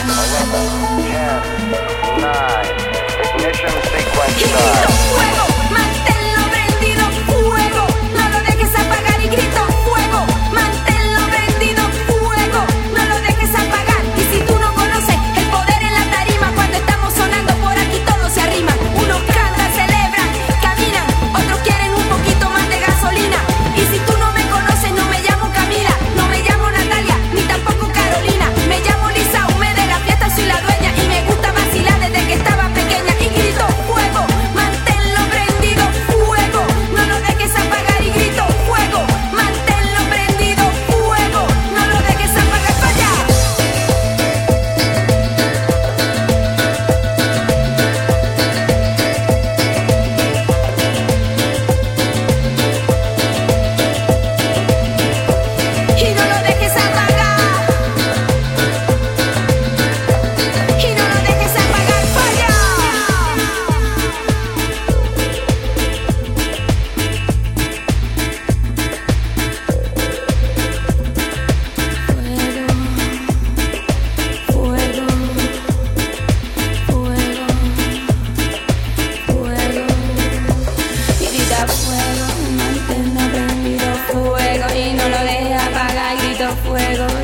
11, 10, 9, ignition sequence start. fuego.